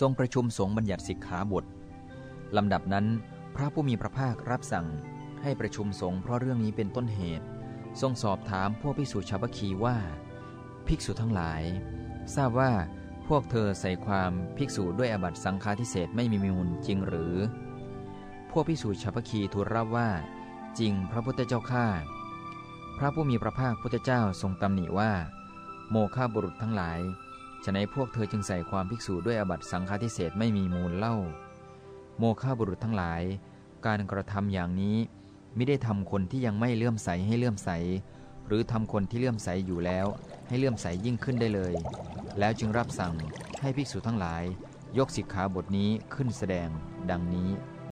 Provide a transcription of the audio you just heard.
ทรงประชุมสงฆ์บัญญัติสิกขาบทลำดับนั้นพระผู้มีพระภาครับสั่งให้ประชุมสงฆ์เพราะเรื่องนี้เป็นต้นเหตุ ทรงสอบถามพวกภิกษุชาวบัคีว่า ภิกษุทั้งหลาย ทราบว่าพวกเธอใส่ความภิกษุด้วยอบัตสังฆาทิเศษไม่มีมูลจริงหรือ พวกภิกษุชาวบัคีทูลรับว่า จริงพระพุทธเจ้าข้าพระผู้มีพระภาคพุทธเจ้าทรงตำหนิว่า โมฆะบุรุษทั้งหลาย ฉะนั้นพวกเธอจึงใส่ความภิกษุด้วยอบัตสังฆาทิเศษไม่มีมูลเล่า โมฆะบุรุษทั้งหลาย การกระทำอย่างนี้ไม่ได้ทำคนที่ยังไม่เลื่อมใสให้เลื่อมใส หรือทำคนที่เลื่อมใสอยู่แล้ว ให้เลื่อมใสยิ่งขึ้นได้เลย แล้วจึงรับสั่งให้ภิกษุทั้งหลาย ยกสิกขาบทนี้ขึ้นแสดง ดังนี้